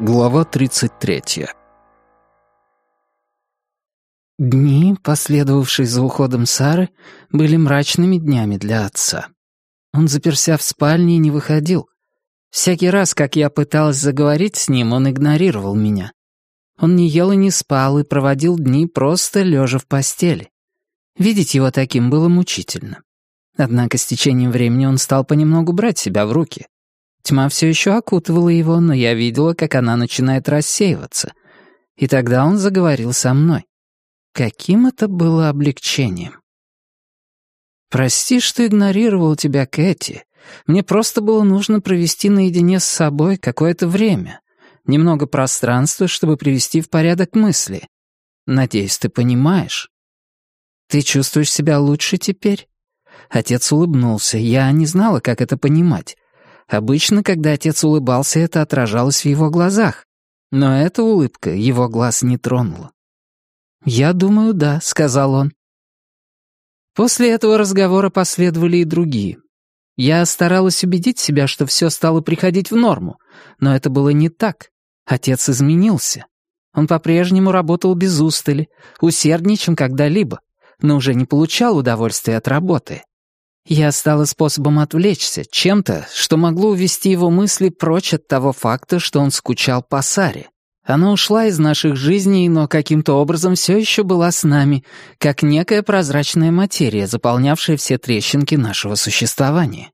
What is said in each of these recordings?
Глава 33 Дни, последовавшие за уходом Сары, были мрачными днями для отца. Он заперся в спальне не выходил. Всякий раз, как я пыталась заговорить с ним, он игнорировал меня. Он не ел и не спал и проводил дни просто лежа в постели. Видеть его таким было мучительно. Однако с течением времени он стал понемногу брать себя в руки. Тьма все еще окутывала его, но я видела, как она начинает рассеиваться. И тогда он заговорил со мной. Каким это было облегчением. «Прости, что игнорировал тебя, Кэти. Мне просто было нужно провести наедине с собой какое-то время, немного пространства, чтобы привести в порядок мысли. Надеюсь, ты понимаешь. Ты чувствуешь себя лучше теперь?» Отец улыбнулся. Я не знала, как это понимать. Обычно, когда отец улыбался, это отражалось в его глазах. Но эта улыбка его глаз не тронула. «Я думаю, да», — сказал он. После этого разговора последовали и другие. Я старалась убедить себя, что все стало приходить в норму, но это было не так. Отец изменился. Он по-прежнему работал без устали, усерднее, чем когда-либо, но уже не получал удовольствия от работы. Я стала способом отвлечься, чем-то, что могло увести его мысли прочь от того факта, что он скучал по Саре. Она ушла из наших жизней, но каким-то образом все еще была с нами, как некая прозрачная материя, заполнявшая все трещинки нашего существования.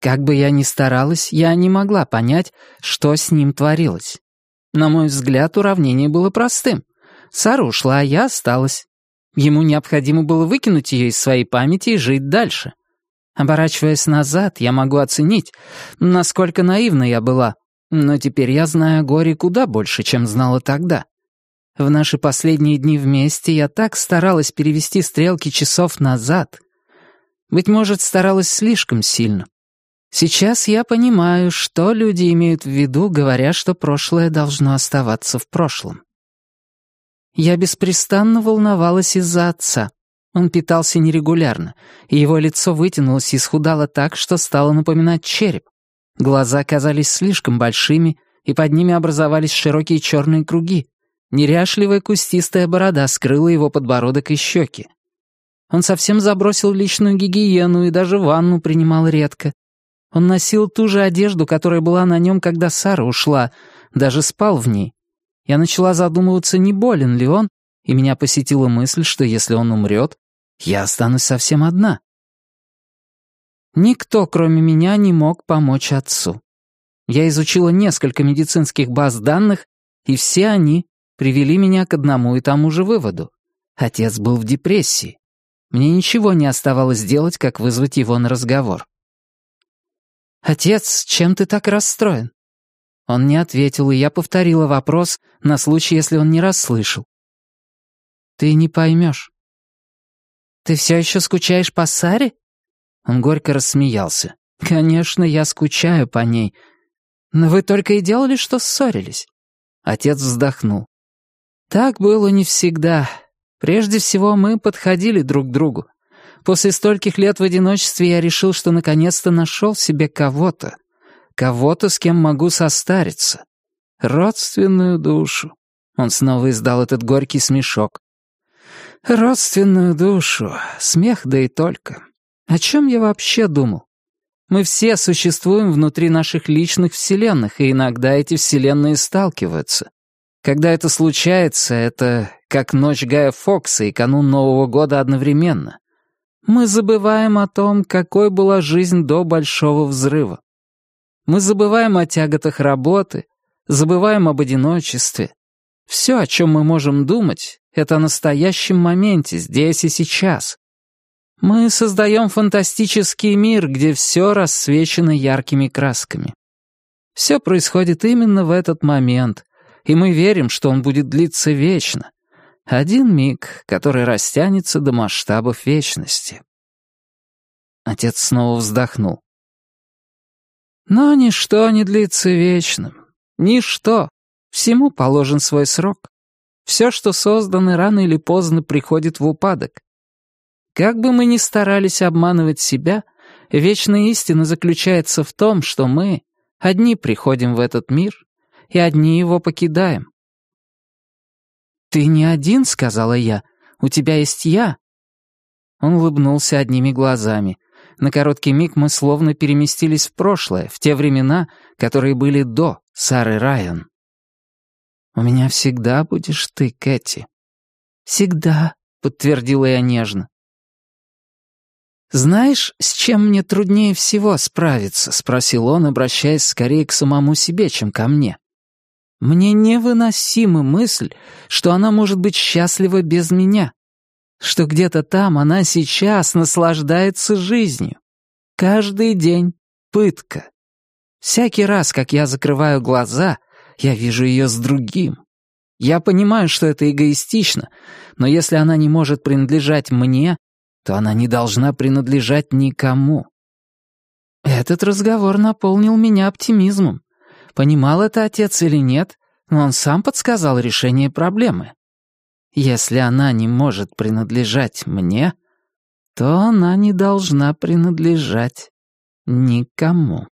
Как бы я ни старалась, я не могла понять, что с ним творилось. На мой взгляд, уравнение было простым. Сара ушла, а я осталась. Ему необходимо было выкинуть ее из своей памяти и жить дальше. Оборачиваясь назад, я могу оценить, насколько наивна я была, но теперь я знаю горе куда больше, чем знала тогда. В наши последние дни вместе я так старалась перевести стрелки часов назад. Быть может, старалась слишком сильно. Сейчас я понимаю, что люди имеют в виду, говоря, что прошлое должно оставаться в прошлом. Я беспрестанно волновалась из-за отца. Он питался нерегулярно, и его лицо вытянулось и схудало так, что стало напоминать череп. Глаза казались слишком большими, и под ними образовались широкие черные круги. Неряшливая кустистая борода скрыла его подбородок и щеки. Он совсем забросил личную гигиену и даже ванну принимал редко. Он носил ту же одежду, которая была на нем, когда Сара ушла, даже спал в ней. Я начала задумываться, не болен ли он, и меня посетила мысль, что если он умрет, я останусь совсем одна. Никто, кроме меня, не мог помочь отцу. Я изучила несколько медицинских баз данных, и все они привели меня к одному и тому же выводу. Отец был в депрессии. Мне ничего не оставалось делать, как вызвать его на разговор. «Отец, чем ты так расстроен?» Он не ответил, и я повторила вопрос на случай, если он не расслышал. «Ты не поймешь. «Ты все еще скучаешь по Саре?» Он горько рассмеялся. «Конечно, я скучаю по ней. Но вы только и делали, что ссорились». Отец вздохнул. «Так было не всегда. Прежде всего, мы подходили друг к другу. После стольких лет в одиночестве я решил, что наконец-то нашел себе кого-то. Кого-то, с кем могу состариться. Родственную душу». Он снова издал этот горький смешок. Родственную душу, смех да и только. О чем я вообще думал? Мы все существуем внутри наших личных вселенных, и иногда эти вселенные сталкиваются. Когда это случается, это как ночь Гая Фокса и канун Нового года одновременно. Мы забываем о том, какой была жизнь до Большого Взрыва. Мы забываем о тяготах работы, забываем об одиночестве. Все, о чем мы можем думать, это о настоящем моменте, здесь и сейчас. Мы создаем фантастический мир, где все рассвечено яркими красками. Все происходит именно в этот момент, и мы верим, что он будет длиться вечно. Один миг, который растянется до масштабов вечности. Отец снова вздохнул. Но ничто не длится вечно. Ничто. Всему положен свой срок. Все, что создано, рано или поздно приходит в упадок. Как бы мы ни старались обманывать себя, вечная истина заключается в том, что мы одни приходим в этот мир, и одни его покидаем. «Ты не один», — сказала я. «У тебя есть я». Он улыбнулся одними глазами. На короткий миг мы словно переместились в прошлое, в те времена, которые были до Сары Райан. «У меня всегда будешь ты, Кэти». «Всегда», — подтвердила я нежно. «Знаешь, с чем мне труднее всего справиться?» — спросил он, обращаясь скорее к самому себе, чем ко мне. «Мне невыносима мысль, что она может быть счастлива без меня, что где-то там она сейчас наслаждается жизнью. Каждый день пытка. Всякий раз, как я закрываю глаза, я вижу ее с другим. Я понимаю, что это эгоистично, но если она не может принадлежать мне, то она не должна принадлежать никому. Этот разговор наполнил меня оптимизмом. Понимал это отец или нет, но он сам подсказал решение проблемы. Если она не может принадлежать мне, то она не должна принадлежать никому.